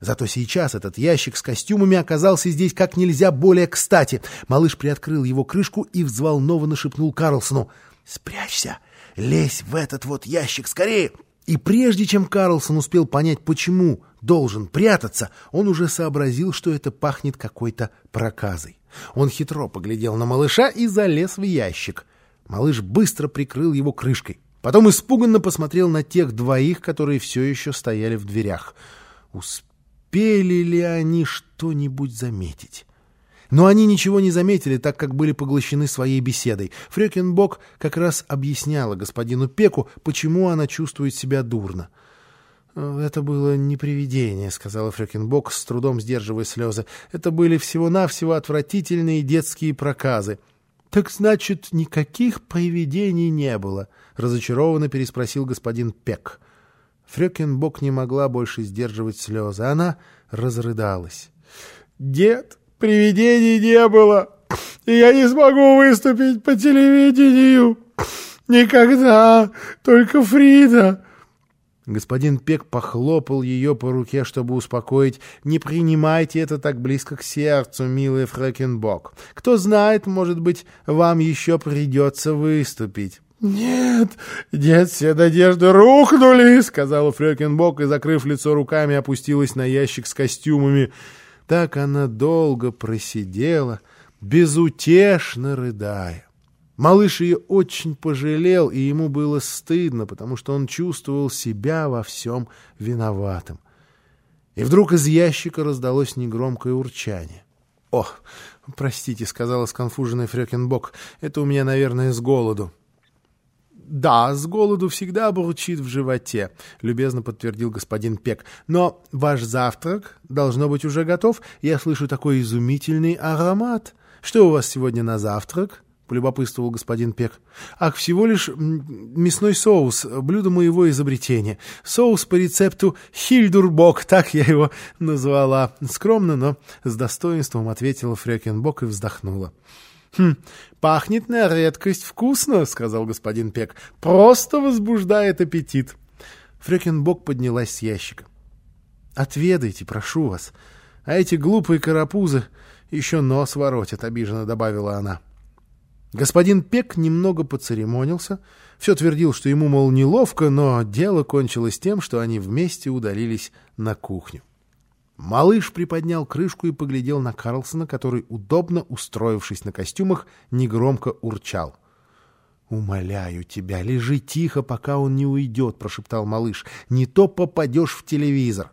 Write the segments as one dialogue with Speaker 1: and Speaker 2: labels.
Speaker 1: Зато сейчас этот ящик с костюмами оказался здесь как нельзя более кстати. Малыш приоткрыл его крышку и взволнованно шепнул Карлсону. «Спрячься! Лезь в этот вот ящик скорее!» И прежде чем Карлсон успел понять, почему должен прятаться, он уже сообразил, что это пахнет какой-то проказой. Он хитро поглядел на малыша и залез в ящик. Малыш быстро прикрыл его крышкой. Потом испуганно посмотрел на тех двоих, которые все еще стояли в дверях. Успели ли они что-нибудь заметить? Но они ничего не заметили, так как были поглощены своей беседой. Фрёкинбок как раз объясняла господину Пеку, почему она чувствует себя дурно. «Это было не привидение», — сказала Фрёкинбок, с трудом сдерживая слезы. «Это были всего-навсего отвратительные детские проказы». «Так значит, никаких привидений не было?» — разочарованно переспросил господин Пек. Фрёкинбок не могла больше сдерживать слезы. Она разрыдалась. «Дед, привидений не было, и я не смогу выступить по телевидению. Никогда, только Фрида». Господин Пек похлопал ее по руке, чтобы успокоить. «Не принимайте это так близко к сердцу, милый Фрэкенбок. Кто знает, может быть, вам еще придется выступить». «Нет, нет, все надежды рухнули», — сказала Фрёкинбок и, закрыв лицо руками, опустилась на ящик с костюмами. Так она долго просидела, безутешно рыдая. Малыш ее очень пожалел, и ему было стыдно, потому что он чувствовал себя во всем виноватым. И вдруг из ящика раздалось негромкое урчание. — О, простите, — сказала сконфуженный Фрёкинбок, — это у меня, наверное, с голоду. — Да, с голоду всегда бурчит в животе, — любезно подтвердил господин Пек. — Но ваш завтрак должно быть уже готов. Я слышу такой изумительный аромат. Что у вас сегодня на завтрак? —— полюбопытствовал господин Пек. — Ах, всего лишь мясной соус, блюдо моего изобретения. Соус по рецепту Хильдурбок, так я его назвала. Скромно, но с достоинством ответила Фрекенбок и вздохнула. — Хм, пахнет на редкость вкусно, — сказал господин Пек. — Просто возбуждает аппетит. Фрекенбок поднялась с ящика. — Отведайте, прошу вас. А эти глупые карапузы еще нос воротят, — обиженно добавила она. — Господин Пек немного поцеремонился, все твердил, что ему, мол, неловко, но дело кончилось тем, что они вместе удалились на кухню. Малыш приподнял крышку и поглядел на Карлсона, который, удобно устроившись на костюмах, негромко урчал. «Умоляю тебя, лежи тихо, пока он не уйдет», — прошептал малыш. «Не то попадешь в телевизор».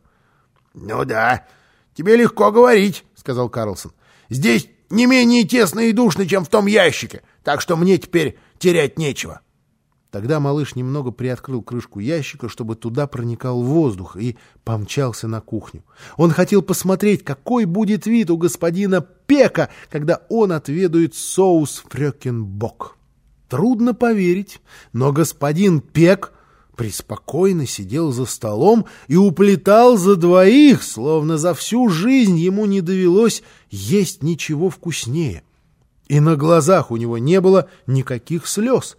Speaker 2: «Ну да, тебе легко говорить», — сказал Карлсон. «Здесь не менее тесно и душно, чем в том ящике так что мне теперь терять нечего.
Speaker 1: Тогда малыш немного приоткрыл крышку ящика, чтобы туда проникал воздух, и помчался на кухню. Он хотел посмотреть, какой будет вид у господина Пека, когда он отведает соус фрёкенбок. Трудно поверить, но господин Пек преспокойно сидел за столом и уплетал за двоих, словно за всю жизнь ему не довелось есть ничего вкуснее и на глазах у него не было никаких слез.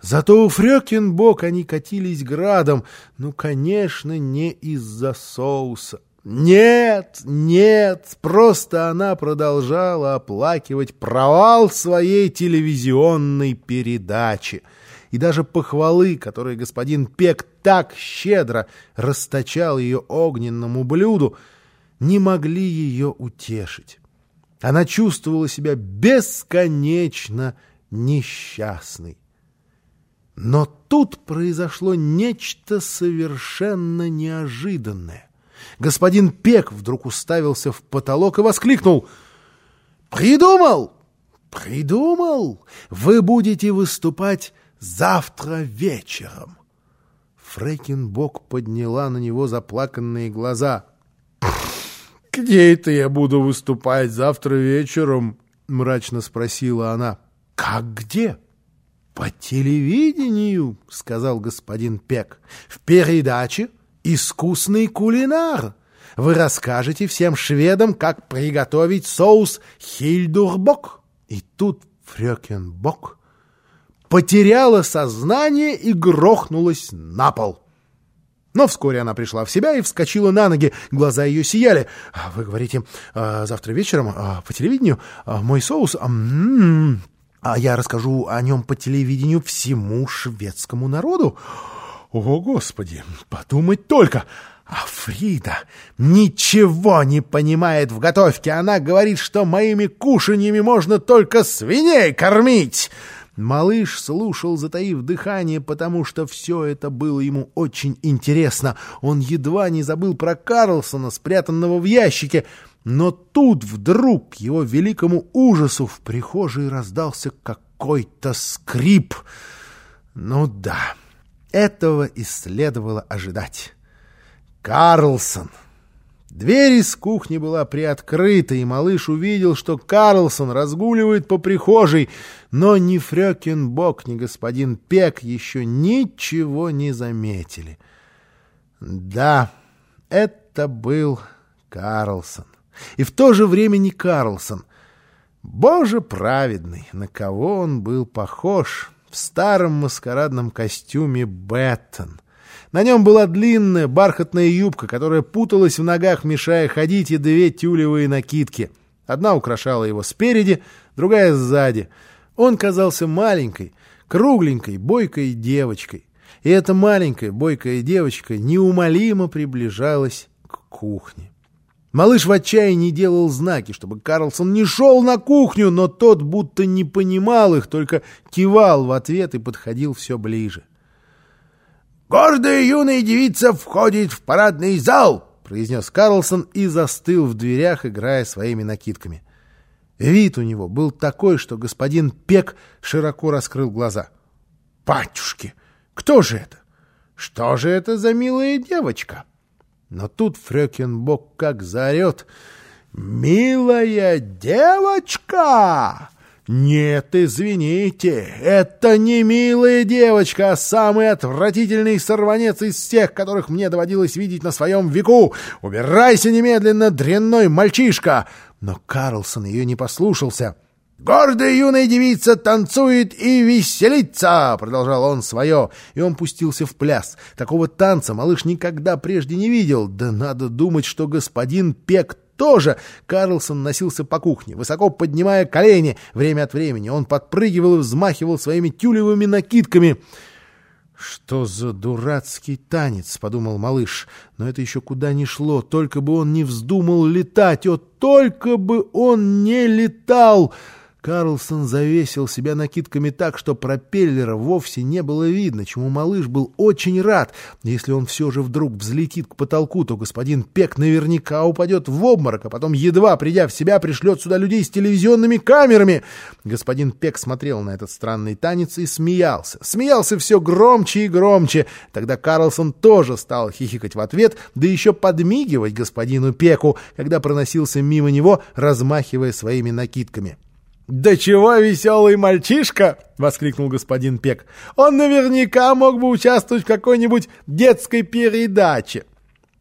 Speaker 1: Зато у Фрёкинбок они катились градом, ну, конечно, не из-за соуса. Нет, нет, просто она продолжала оплакивать провал своей телевизионной передачи. И даже похвалы, которые господин Пек так щедро расточал ее огненному блюду, не могли ее утешить. Она чувствовала себя бесконечно несчастной. Но тут произошло нечто совершенно неожиданное. Господин Пек вдруг уставился в потолок и воскликнул. «Придумал! Придумал! Вы будете выступать завтра вечером!» Фрейкинбок подняла на него заплаканные глаза. «Где это я буду выступать завтра вечером?» — мрачно спросила она. «Как где?» «По телевидению», — сказал господин Пек. «В передаче «Искусный кулинар». Вы расскажете всем шведам, как приготовить соус хильдурбок». И тут Но вскоре она пришла в себя и вскочила на ноги. Глаза ее сияли. «А «Вы говорите, а, завтра вечером а, по телевидению мой соус? А я расскажу о нем по телевидению всему шведскому народу? О, Господи, подумать только!» А Фрида ничего не понимает в готовке. Она говорит, что моими кушаньями можно только свиней кормить. Малыш слушал, затаив дыхание, потому что все это было ему очень интересно. Он едва не забыл про Карлсона, спрятанного в ящике. Но тут вдруг, к его великому ужасу, в прихожей раздался какой-то скрип. Ну да, этого и следовало ожидать. Карлсон Дверь из кухни была приоткрыта, и малыш увидел, что Карлсон разгуливает по прихожей, но ни Фрёкинбок, ни господин Пек еще ничего не заметили. Да, это был Карлсон. И в то же время не Карлсон. Боже праведный, на кого он был похож в старом маскарадном костюме Беттон — на нем была длинная бархатная юбка, которая путалась в ногах, мешая ходить, и две тюлевые накидки. Одна украшала его спереди, другая сзади. Он казался маленькой, кругленькой, бойкой девочкой. И эта маленькая, бойкая девочка неумолимо приближалась к кухне. Малыш в отчаянии делал знаки, чтобы Карлсон не шел на кухню, но тот будто не понимал их, только кивал в ответ и подходил все ближе.
Speaker 2: «Гордая юная девица входит в парадный зал!» — произнес Карлсон и застыл в дверях, играя своими накидками.
Speaker 1: Вид у него был такой, что господин Пек широко раскрыл глаза. «Батюшки! Кто же это? Что же это за милая девочка?» Но тут Фрёкинбок как заорет. «Милая девочка!» «Нет, извините, это не милая девочка, а самый отвратительный сорванец из всех, которых мне доводилось видеть на своем веку! Убирайся немедленно, дрянной мальчишка!» Но Карлсон ее не послушался.
Speaker 2: «Гордая юная девица танцует и веселится!» — продолжал он свое, и он пустился в пляс. Такого танца малыш никогда прежде не видел. Да надо думать, что господин Пек тоже Карлсон носился по кухне, высоко поднимая колени. Время от времени он подпрыгивал и взмахивал своими тюлевыми накидками. «Что за дурацкий танец?» — подумал малыш. Но это еще куда ни шло. Только бы он не вздумал летать. О, только бы он не летал! Карлсон завесил себя накидками так, что пропеллера вовсе не было видно, чему малыш был очень рад. Если он все же вдруг взлетит к потолку, то господин Пек наверняка упадет в обморок, а потом, едва придя в себя, пришлет сюда людей с телевизионными камерами. Господин Пек смотрел на этот странный танец и смеялся. Смеялся все громче и громче. Тогда Карлсон тоже стал хихикать в ответ, да еще подмигивать господину Пеку, когда проносился мимо него, размахивая своими накидками.
Speaker 1: «Да чего веселый мальчишка!» — воскликнул господин Пек. «Он наверняка мог бы участвовать в какой-нибудь детской передаче!»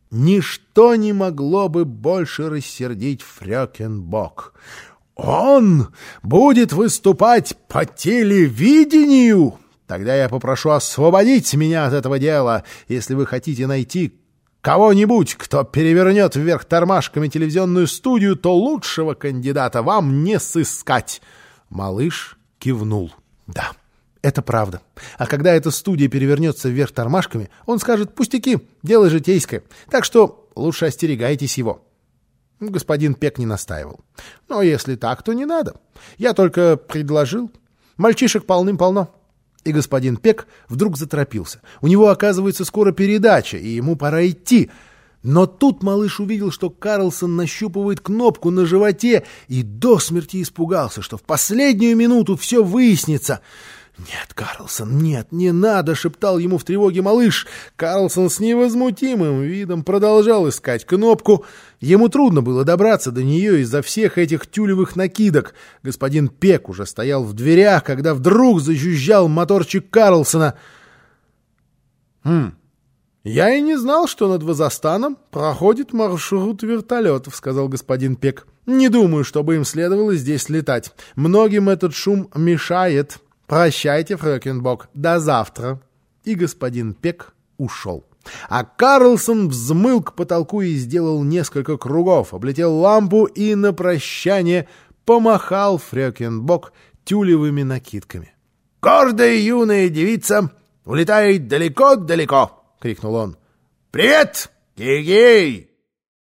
Speaker 1: Ничто не могло бы больше рассердить Фрёкенбок. «Он будет выступать по телевидению!» Тогда я попрошу освободить меня от этого дела, если вы хотите найти кого-нибудь, кто перевернет вверх тормашками телевизионную студию, то лучшего кандидата вам не сыскать. Малыш кивнул. Да, это правда. А когда эта студия перевернется вверх тормашками, он скажет «пустяки, дело житейское». Так что лучше остерегайтесь его. Господин Пек не настаивал. Но если так, то не надо. Я только предложил. Мальчишек полным-полно. И господин Пек вдруг заторопился. У него, оказывается, скоро передача, и ему пора идти. Но тут малыш увидел, что Карлсон нащупывает кнопку на животе и до смерти испугался, что в последнюю минуту все выяснится — «Нет, Карлсон, нет, не надо!» — шептал ему в тревоге малыш. Карлсон с невозмутимым видом продолжал искать кнопку. Ему трудно было добраться до нее из-за всех этих тюлевых накидок. Господин Пек уже стоял в дверях, когда вдруг зажужжал моторчик Карлсона. «Хм, я и не знал, что над Вазастаном проходит маршрут вертолетов», — сказал господин Пек. «Не думаю, чтобы им следовало здесь летать. Многим этот шум мешает». «Прощайте, Фрёкинбок, до завтра!» И господин Пек ушел.
Speaker 2: А Карлсон взмыл к потолку и сделал несколько кругов, облетел лампу и на прощание помахал Фрёкинбок тюлевыми накидками.
Speaker 1: «Гордая юная девица улетает далеко-далеко!» — крикнул он. «Привет! Гей-гей!»